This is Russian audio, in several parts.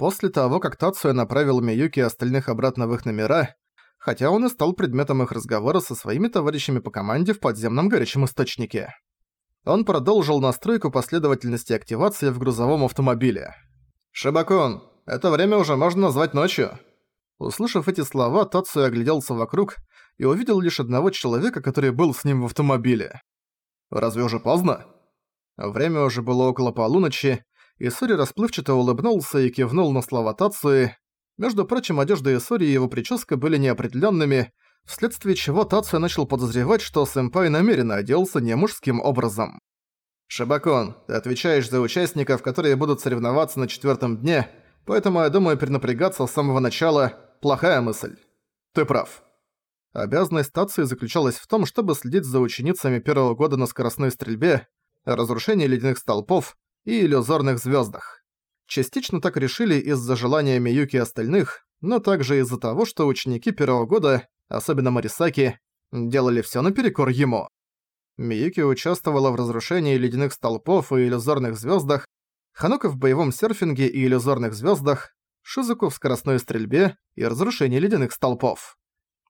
После того, как Тацуя направил Миюки и остальных обратно в их номера, хотя он и стал предметом их разговора со своими товарищами по команде в подземном горячем источнике. Он продолжил настройку последовательности активации в грузовом автомобиле. «Шибакун, это время уже можно назвать ночью». Услышав эти слова, Тацуя огляделся вокруг и увидел лишь одного человека, который был с ним в автомобиле. «Разве уже поздно?» Время уже было около полуночи, и Сори расплывчато улыбнулся и кивнул на слова Тацуи. Между прочим, одежда Исори и его прическа были неопределенными, вследствие чего Тацуя начал подозревать, что сэмпай намеренно оделся не мужским образом. «Шибакон, ты отвечаешь за участников, которые будут соревноваться на четвертом дне, поэтому я думаю, перенапрягаться с самого начала – плохая мысль. Ты прав». Обязанность Тацуи заключалась в том, чтобы следить за ученицами первого года на скоростной стрельбе, разрушении ледяных столпов и иллюзорных звездах. Частично так решили из-за желания Миюки и остальных, но также из-за того, что ученики первого года, особенно Марисаки, делали всё наперекор ему. Миюки участвовала в разрушении ледяных столпов и иллюзорных звездах, Ханока в боевом серфинге и иллюзорных звездах, Шизуку в скоростной стрельбе и разрушении ледяных столпов.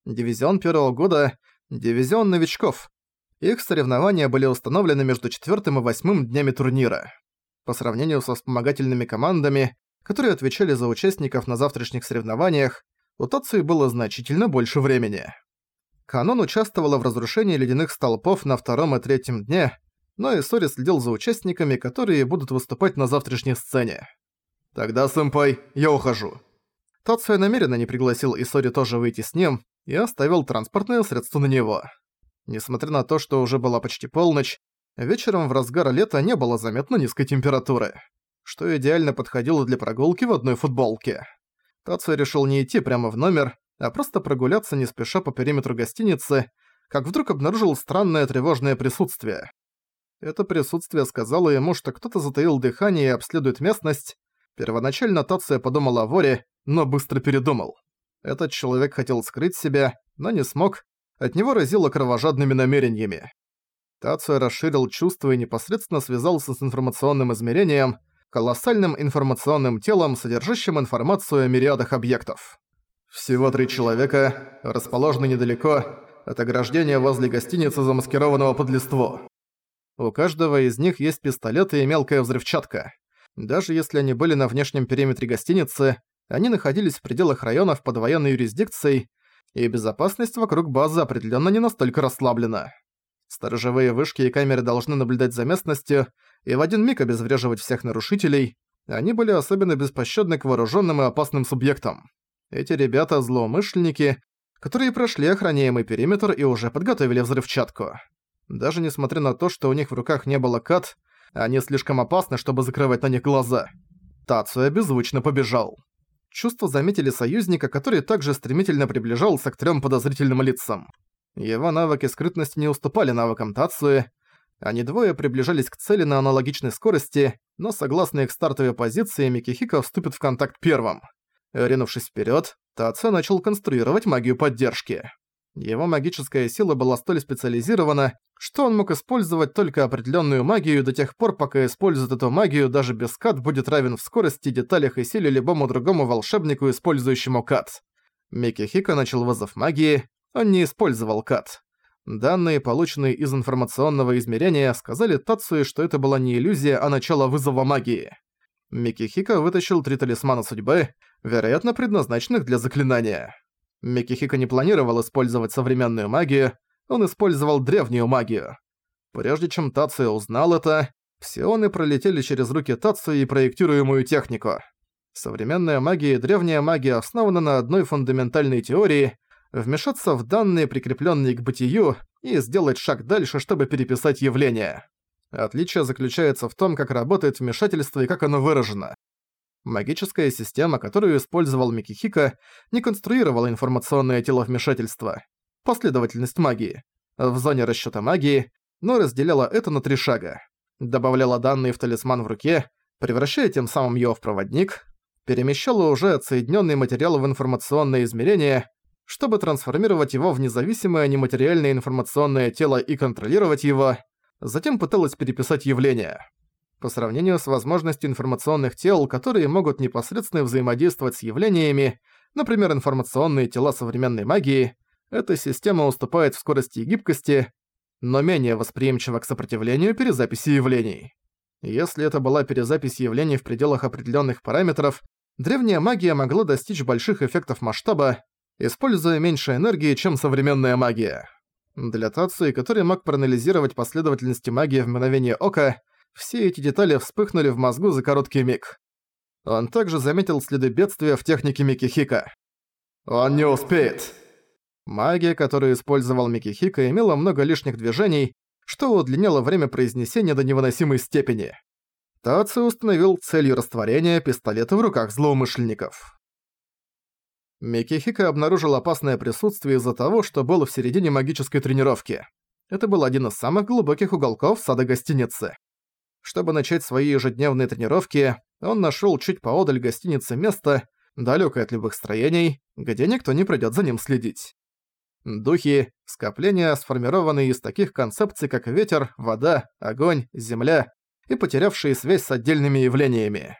Дивизион первого года – дивизион новичков. Их соревнования были установлены между четвертым и восьмым днями турнира. По сравнению со вспомогательными командами, которые отвечали за участников на завтрашних соревнованиях, у Тоцию было значительно больше времени. Канон участвовала в разрушении ледяных столпов на втором и третьем дне, но Исори следил за участниками, которые будут выступать на завтрашней сцене. «Тогда, сэмпай, я ухожу». Тацуя намеренно не пригласил Исори тоже выйти с ним и оставил транспортное средство на него. Несмотря на то, что уже была почти полночь, вечером в разгар лета не было заметно низкой температуры, что идеально подходило для прогулки в одной футболке. Тацуя решил не идти прямо в номер, а просто прогуляться не спеша по периметру гостиницы, как вдруг обнаружил странное тревожное присутствие. Это присутствие сказало ему, что кто-то затаил дыхание и обследует местность. Первоначально Тация подумал о воре, но быстро передумал. Этот человек хотел скрыть себя, но не смог. От него разило кровожадными намерениями. Тация расширил чувства и непосредственно связался с информационным измерением, колоссальным информационным телом, содержащим информацию о мириадах объектов. Всего три человека, расположены недалеко от ограждения возле гостиницы, замаскированного под листво. У каждого из них есть пистолеты и мелкая взрывчатка. Даже если они были на внешнем периметре гостиницы, они находились в пределах районов под военной юрисдикцией, и безопасность вокруг базы определенно не настолько расслаблена. Сторожевые вышки и камеры должны наблюдать за местностью и в один миг обезвреживать всех нарушителей. Они были особенно беспощадны к вооруженным и опасным субъектам. Эти ребята – злоумышленники, которые прошли охраняемый периметр и уже подготовили взрывчатку. Даже несмотря на то, что у них в руках не было кат, они слишком опасны, чтобы закрывать на них глаза. Тацуя беззвучно побежал. Чувства заметили союзника, который также стремительно приближался к трем подозрительным лицам. Его навыки скрытности не уступали навыкам Тацуи. Они двое приближались к цели на аналогичной скорости, но согласно их стартовой позиции, Микихико вступит в контакт первым. Ринувшись вперед, Таце начал конструировать магию поддержки. Его магическая сила была столь специализирована, что он мог использовать только определенную магию до тех пор, пока использует эту магию даже без кат будет равен в скорости, деталях и силе любому другому волшебнику, использующему кат. Микихико начал вызов магии, он не использовал кат. Данные, полученные из информационного измерения, сказали Тацуи, что это была не иллюзия, а начало вызова магии. Микихико вытащил три талисмана судьбы, вероятно, предназначенных для заклинания. Микихико не планировал использовать современную магию, он использовал древнюю магию. Прежде чем Тацуя узнал это, все они пролетели через руки Тацуи и проектируемую технику. Современная магия и древняя магия основаны на одной фундаментальной теории – вмешаться в данные, прикрепленные к бытию, и сделать шаг дальше, чтобы переписать явление. Отличие заключается в том, как работает вмешательство и как оно выражено. Магическая система, которую использовал Микихика, не конструировала информационное тело вмешательства, последовательность магии, в зоне расчёта магии, но разделяла это на три шага. Добавляла данные в талисман в руке, превращая тем самым его в проводник, перемещала уже отсоединённый материал в информационное измерение, чтобы трансформировать его в независимое нематериальное информационное тело и контролировать его, затем пыталась переписать явление. По сравнению с возможностью информационных тел, которые могут непосредственно взаимодействовать с явлениями, например, информационные тела современной магии, эта система уступает в скорости и гибкости, но менее восприимчива к сопротивлению перезаписи явлений. Если это была перезапись явлений в пределах определенных параметров, древняя магия могла достичь больших эффектов масштаба, используя меньше энергии, чем современная магия. Для Тацуи, который мог проанализировать последовательности магии в мгновение ока, все эти детали вспыхнули в мозгу за короткий миг. Он также заметил следы бедствия в технике Микихика. «Он не успеет!» Магия, которую использовал Микихика, имела много лишних движений, что удлиняло время произнесения до невыносимой степени. Тацу установил целью растворения пистолета в руках злоумышленников. Микихика обнаружил опасное присутствие из-за того, что был в середине магической тренировки. Это был один из самых глубоких уголков сада гостиницы. Чтобы начать свои ежедневные тренировки, он нашёл чуть поодаль гостиницы место, далёкое от любых строений, где никто не придёт за ним следить. Духи — скопления, сформированные из таких концепций, как ветер, вода, огонь, земля и потерявшие связь с отдельными явлениями.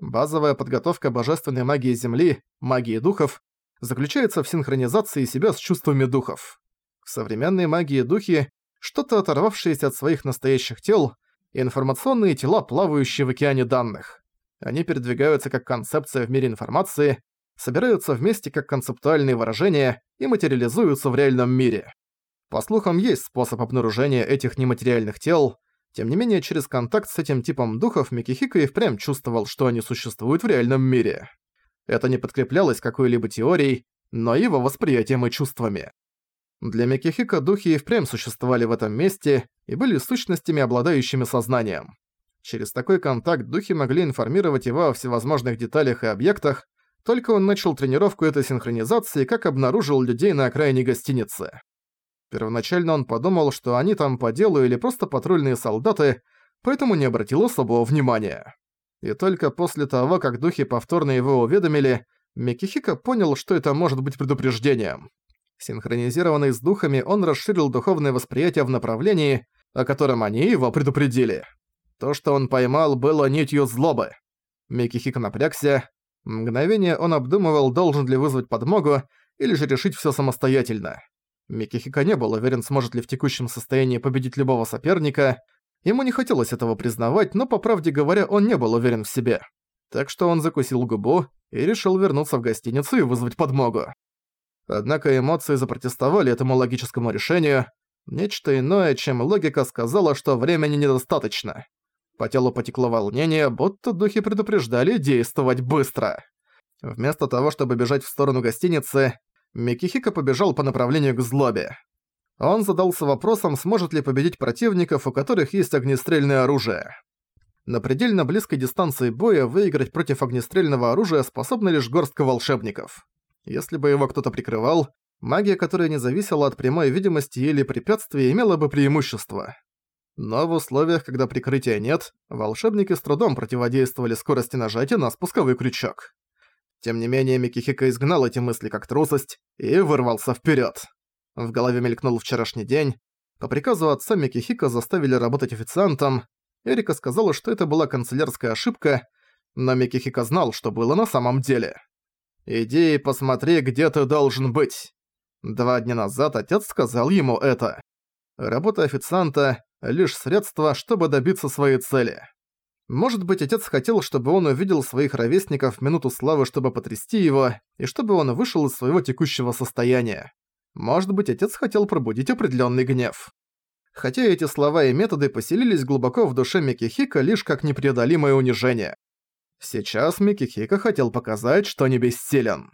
Базовая подготовка божественной магии Земли, магии духов, заключается в синхронизации себя с чувствами духов. В современной магии духи — что-то оторвавшееся от своих настоящих тел, информационные тела, плавающие в океане данных. Они передвигаются как концепция в мире информации, собираются вместе как концептуальные выражения и материализуются в реальном мире. По слухам, есть способ обнаружения этих нематериальных тел, тем не менее, через контакт с этим типом духов Микихико и впрямь чувствовал, что они существуют в реальном мире. Это не подкреплялось какой-либо теорией, но его восприятием и чувствами. Для Микихико духи и впрямь существовали в этом месте и были сущностями, обладающими сознанием. Через такой контакт духи могли информировать его о всевозможных деталях и объектах, только он начал тренировку этой синхронизации, как обнаружил людей на окраине гостиницы. Первоначально он подумал, что они там по делу или просто патрульные солдаты, поэтому не обратил особого внимания. И только после того, как духи повторно его уведомили, Микихика понял, что это может быть предупреждением. Синхронизированный с духами, он расширил духовное восприятие в направлении, о котором они его предупредили. То, что он поймал, было нитью злобы. Микихика напрягся. Мгновение он обдумывал, должен ли вызвать подмогу, или же решить всё самостоятельно. Микихика не был уверен, сможет ли в текущем состоянии победить любого соперника. Ему не хотелось этого признавать, но, по правде говоря, он не был уверен в себе. Так что он закусил губу и решил вернуться в гостиницу и вызвать подмогу. Однако эмоции запротестовали этому логическому решению. Нечто иное, чем логика, сказала, что времени недостаточно. По телу потекло волнение, будто духи предупреждали действовать быстро. Вместо того, чтобы бежать в сторону гостиницы, Микихика побежал по направлению к злобе. Он задался вопросом, сможет ли победить противников, у которых есть огнестрельное оружие. На предельно близкой дистанции боя выиграть против огнестрельного оружия способна лишь горстка волшебников. Если бы его кто-то прикрывал, магия, которая не зависела от прямой видимости или препятствия, имела бы преимущество. Но в условиях, когда прикрытия нет, волшебники с трудом противодействовали скорости нажатия на спусковой крючок. Тем не менее, Микихика изгнал эти мысли как трусость и вырвался вперед. В голове мелькнул вчерашний день. По приказу отца Микихика заставили работать официантом. Эрика сказала, что это была канцелярская ошибка, но Микихика знал, что было на самом деле. «Иди и посмотри, где ты должен быть». Два дня назад отец сказал ему это. Работа официанта — лишь средство, чтобы добиться своей цели. Может быть, отец хотел, чтобы он увидел своих ровесников в минуту славы, чтобы потрясти его, и чтобы он вышел из своего текущего состояния. Может быть, отец хотел пробудить определенный гнев. Хотя эти слова и методы поселились глубоко в душе Микихика лишь как непреодолимое унижение. Сейчас Микихика хотел показать, что не бессилен.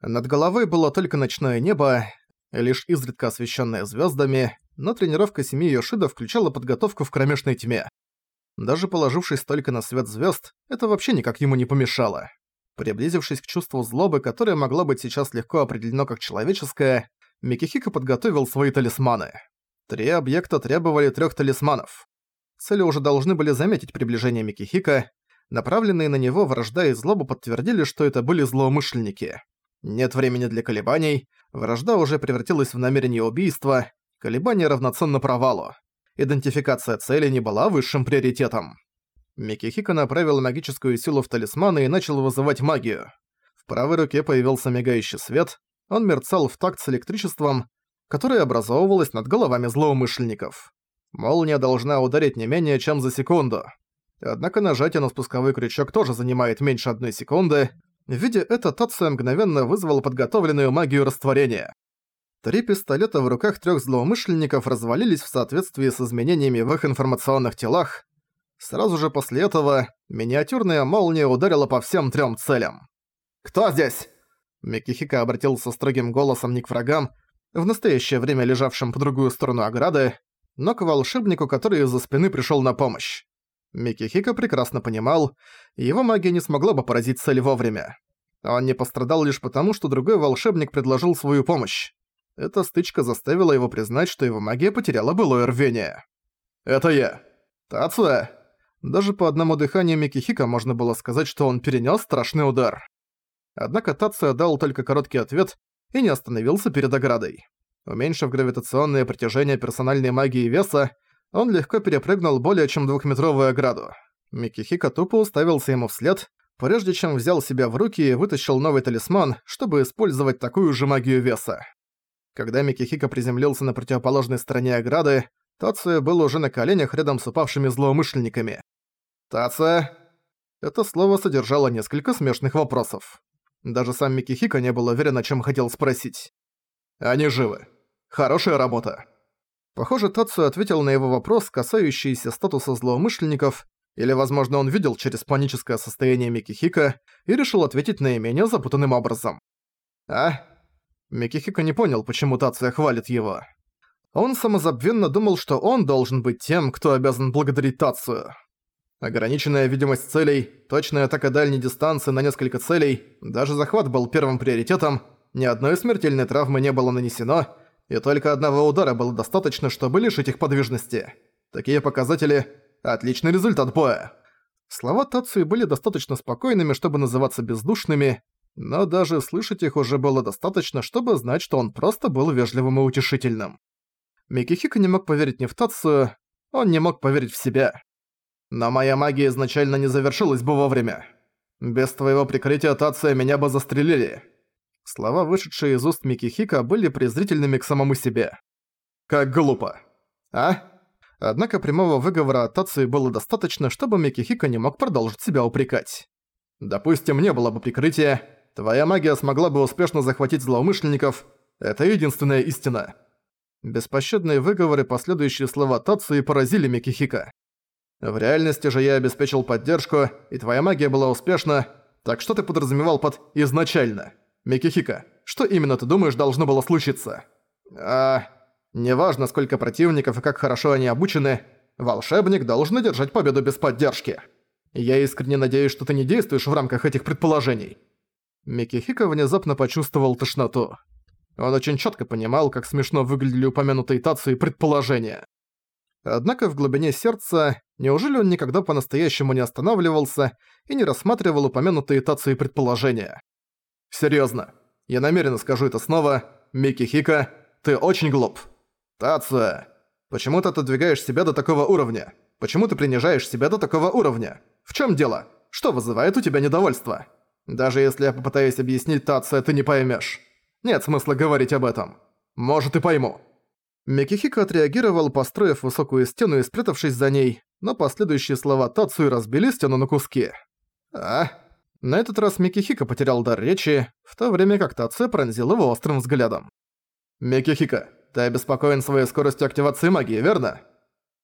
Над головой было только ночное небо, лишь изредка освещенное звездами, но тренировка семьи Йошида включала подготовку в кромешной тьме. Даже положившись только на свет звезд, это вообще никак ему не помешало. Приблизившись к чувству злобы, которое могло быть сейчас легко определено как человеческое, Микихико подготовил свои талисманы. Три объекта требовали трех талисманов. Цели уже должны были заметить приближение Микихика. Направленные на него вражда и злоба подтвердили, что это были злоумышленники. Нет времени для колебаний, вражда уже превратилась в намерение убийства, колебания равноценно провалу идентификация цели не была высшим приоритетом. Микихико направил магическую силу в талисман и начал вызывать магию. В правой руке появился мигающий свет, он мерцал в такт с электричеством, которое образовывалось над головами злоумышленников. Молния должна ударить не менее чем за секунду. Однако нажатие на спусковой крючок тоже занимает меньше одной секунды. Видя это, Тация мгновенно вызвал подготовленную магию растворения. Три пистолета в руках трех злоумышленников развалились в соответствии с изменениями в их информационных телах. Сразу же после этого миниатюрная молния ударила по всем трем целям. «Кто здесь?» Микихика обратился строгим голосом не к врагам, в настоящее время лежавшим по другую сторону ограды, но к волшебнику, который из-за спины пришел на помощь. Микихика прекрасно понимал, его магия не смогла бы поразить цель вовремя. Он не пострадал лишь потому, что другой волшебник предложил свою помощь. Эта стычка заставила его признать, что его магия потеряла былое рвение. «Это я. Тацуя?» Даже по одному дыханию Микихика можно было сказать, что он перенес страшный удар. Однако Тацуя дал только короткий ответ и не остановился перед оградой. Уменьшив гравитационное притяжение персональной магии веса, он легко перепрыгнул более чем двухметровую ограду. Микихика тупо уставился ему вслед, прежде чем взял себя в руки и вытащил новый талисман, чтобы использовать такую же магию веса. Когда Микихика приземлился на противоположной стороне ограды, Тация был уже на коленях рядом с упавшими злоумышленниками. «Тация?» Это слово содержало несколько смешных вопросов. Даже сам Микихика не был уверен, о чем хотел спросить. «Они живы. Хорошая работа». Похоже, Тацу ответил на его вопрос, касающийся статуса злоумышленников, или, возможно, он видел через паническое состояние Микихика и решил ответить наименее запутанным образом. «А?» Микихика не понял, почему Тация хвалит его. Он самозабвенно думал, что он должен быть тем, кто обязан благодарить Тацию. Ограниченная видимость целей, точная атака дальней дистанции на несколько целей, даже захват был первым приоритетом, ни одной смертельной травмы не было нанесено, и только одного удара было достаточно, чтобы лишить их подвижности. Такие показатели – отличный результат боя. Слова Тацуи были достаточно спокойными, чтобы называться бездушными, но даже слышать их уже было достаточно, чтобы знать, что он просто был вежливым и утешительным. Микихико не мог поверить ни в Тацию, он не мог поверить в себя. Но моя магия изначально не завершилась бы вовремя. Без твоего прикрытия Тация меня бы застрелили. Слова, вышедшие из уст Микихика, были презрительными к самому себе. Как глупо. А? Однако прямого выговора от Тации было достаточно, чтобы Микихика не мог продолжить себя упрекать. Допустим, не было бы прикрытия, Твоя магия смогла бы успешно захватить злоумышленников. Это единственная истина». Беспощадные выговоры, последующие слова Тацуи поразили Микихика. «В реальности же я обеспечил поддержку, и твоя магия была успешна, так что ты подразумевал под «изначально»? Микихика, что именно ты думаешь должно было случиться?» «А... Неважно, сколько противников и как хорошо они обучены, волшебник должен одержать победу без поддержки. Я искренне надеюсь, что ты не действуешь в рамках этих предположений». Микихика внезапно почувствовал тошноту. Он очень четко понимал, как смешно выглядели упомянутые Тацу и предположения. Однако в глубине сердца, неужели он никогда по-настоящему не останавливался и не рассматривал упомянутые Тацу и предположения? Серьезно, я намеренно скажу это снова, Микихика, ты очень глуп. Тацуя, почему ты отодвигаешь себя до такого уровня? Почему ты принижаешь себя до такого уровня? В чем дело? Что вызывает у тебя недовольство? Даже если я попытаюсь объяснить Тация, ты не поймешь. Нет смысла говорить об этом. Может и пойму». Микихико отреагировал, построив высокую стену и спрятавшись за ней, но последующие слова Тацуи разбили стену на куски. «А?» На этот раз Микихико потерял дар речи, в то время как Тацуя пронзил его острым взглядом. «Микихико, ты обеспокоен своей скоростью активации магии, верно?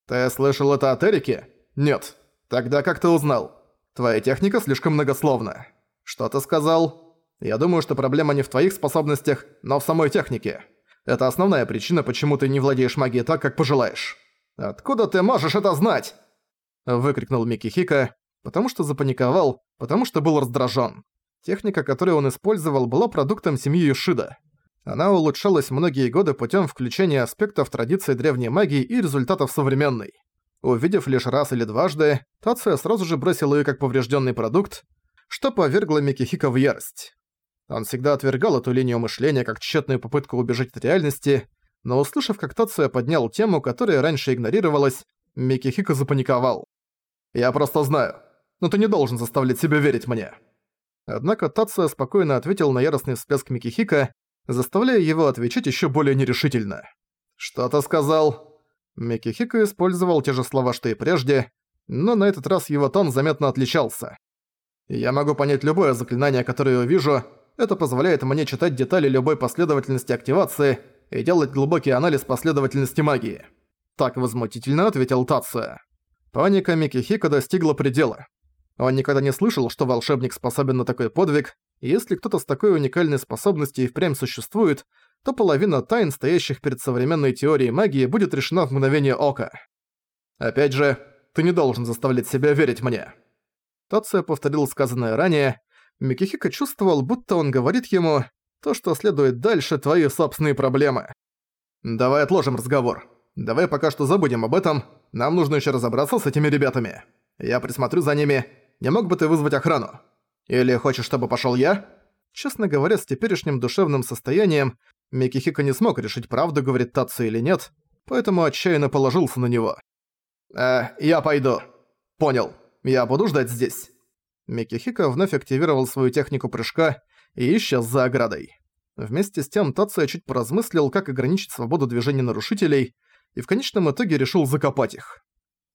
Ты слышал это от Эрики? Нет. Тогда как ты узнал? Твоя техника слишком многословна. «Что ты сказал?» «Я думаю, что проблема не в твоих способностях, но в самой технике. Это основная причина, почему ты не владеешь магией так, как пожелаешь». «Откуда ты можешь это знать?» Выкрикнул Микки Хика, потому что запаниковал, потому что был раздражен. Техника, которую он использовал, была продуктом семьи Юшида. Она улучшалась многие годы путем включения аспектов традиции древней магии и результатов современной. Увидев лишь раз или дважды, Тация сразу же бросил ее как поврежденный продукт, что повергло Микихика в ярость. Он всегда отвергал эту линию мышления как тщетную попытку убежать от реальности, но услышав, как Тация поднял тему, которая раньше игнорировалась, Микихика запаниковал. Я просто знаю. Но ты не должен заставлять себя верить мне». Однако Тация спокойно ответил на яростный всплеск Микихика, заставляя его отвечать еще более нерешительно. «Что ты сказал?» Микихика использовал те же слова, что и прежде, но на этот раз его тон заметно отличался. «Я могу понять любое заклинание, которое увижу, это позволяет мне читать детали любой последовательности активации и делать глубокий анализ последовательности магии». Так возмутительно ответил Тация. Паника Микихика достигла предела. Он никогда не слышал, что волшебник способен на такой подвиг, и если кто-то с такой уникальной способностью и впрямь существует, то половина тайн, стоящих перед современной теорией магии, будет решена в мгновение ока. Опять же, ты не должен заставлять себя верить мне. Тация повторил сказанное ранее. Микихика чувствовал, будто он говорит ему «То, что следует дальше, твои собственные проблемы». «Давай отложим разговор. Давай пока что забудем об этом. Нам нужно еще разобраться с этими ребятами. Я присмотрю за ними. Не мог бы ты вызвать охрану? Или хочешь, чтобы пошёл я?» Честно говоря, с теперешним душевным состоянием Микихика не смог решить, правду говорит Татсу или нет, поэтому отчаянно положился на него. «Э, я пойду. Понял. Я буду ждать здесь». Микихика вновь активировал свою технику прыжка и исчез за оградой. Вместе с тем Тация чуть поразмыслил, как ограничить свободу движения нарушителей, и в конечном итоге решил закопать их.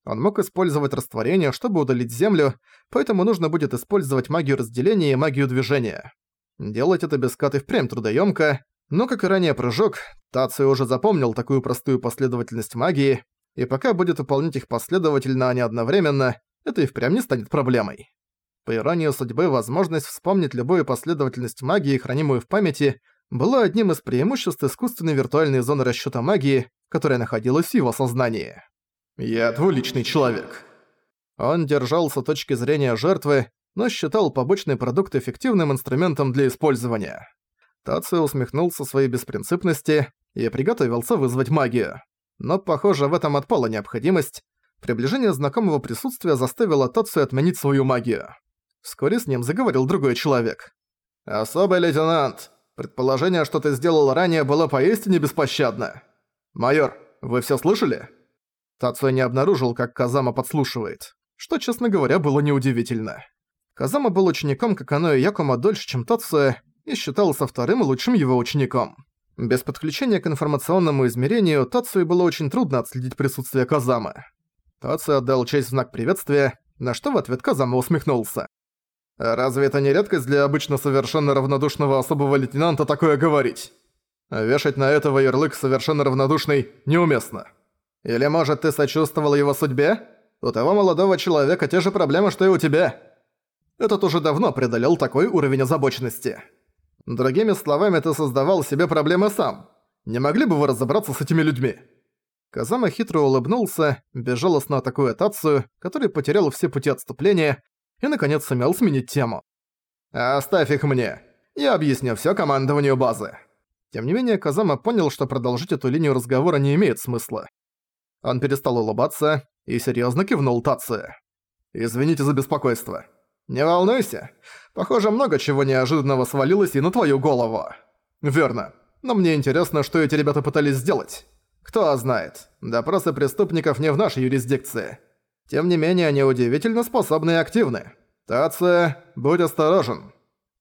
Он мог использовать растворение, чтобы удалить землю, поэтому нужно будет использовать магию разделения и магию движения. Делать это без каты впрямь трудоёмко, но, как и ранее прыжок, Тацию уже запомнил такую простую последовательность магии, и пока будет выполнять их последовательно, а не одновременно, это и впрямь не станет проблемой. По иронии судьбы, возможность вспомнить любую последовательность магии, хранимую в памяти, была одним из преимуществ искусственной виртуальной зоны расчёта магии, которая находилась в его сознании. «Я двуличный человек». Он держался точки зрения жертвы, но считал побочный продукт эффективным инструментом для использования. Тацио усмехнулся своей беспринципности и приготовился вызвать магию. Но, похоже, в этом отпала необходимость. Приближение знакомого присутствия заставило Тацио отменить свою магию. Вскоре с ним заговорил другой человек. «Особый лейтенант, предположение, что ты сделал ранее, было поистине беспощадно. Майор, вы всё слышали?» Тацуя не обнаружил, как Казама подслушивает, что, честно говоря, было неудивительно. Казама был учеником Какано и Якума дольше, чем Тацуя, и считался вторым лучшим его учеником. Без подключения к информационному измерению Тацуе было очень трудно отследить присутствие Казамы. Тацуя отдал честь в знак приветствия, на что в ответ Казама усмехнулся. «Разве это не редкость для обычно совершенно равнодушного особого лейтенанта такое говорить? Вешать на этого ярлык совершенно равнодушный неуместно». Или, может, ты сочувствовал его судьбе? У того молодого человека те же проблемы, что и у тебя. Этот уже давно преодолел такой уровень озабоченности. Другими словами, ты создавал себе проблемы сам. Не могли бы вы разобраться с этими людьми?» Казама хитро улыбнулся, безжалостно атакуя Тацию, который потерял все пути отступления и, наконец, сумел сменить тему. «Оставь их мне. Я объясню всё командованию базы». Тем не менее, Казама понял, что продолжить эту линию разговора не имеет смысла. Он перестал улыбаться и серьезно кивнул Тацию. «Извините за беспокойство. Не волнуйся. Похоже, много чего неожиданного свалилось и на твою голову». «Верно. Но мне интересно, что эти ребята пытались сделать. Кто знает, допросы преступников не в нашей юрисдикции. Тем не менее, они удивительно способны и активны. Тация, будь осторожен».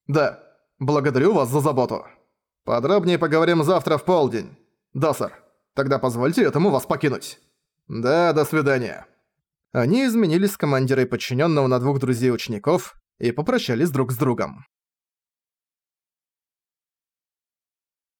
«Да, благодарю вас за заботу. Подробнее поговорим завтра в полдень. Да, сэр. Тогда позвольте этому вас покинуть». «Да, до свидания». Они изменились с командирой подчиненного на двух друзей-учеников и попрощались друг с другом.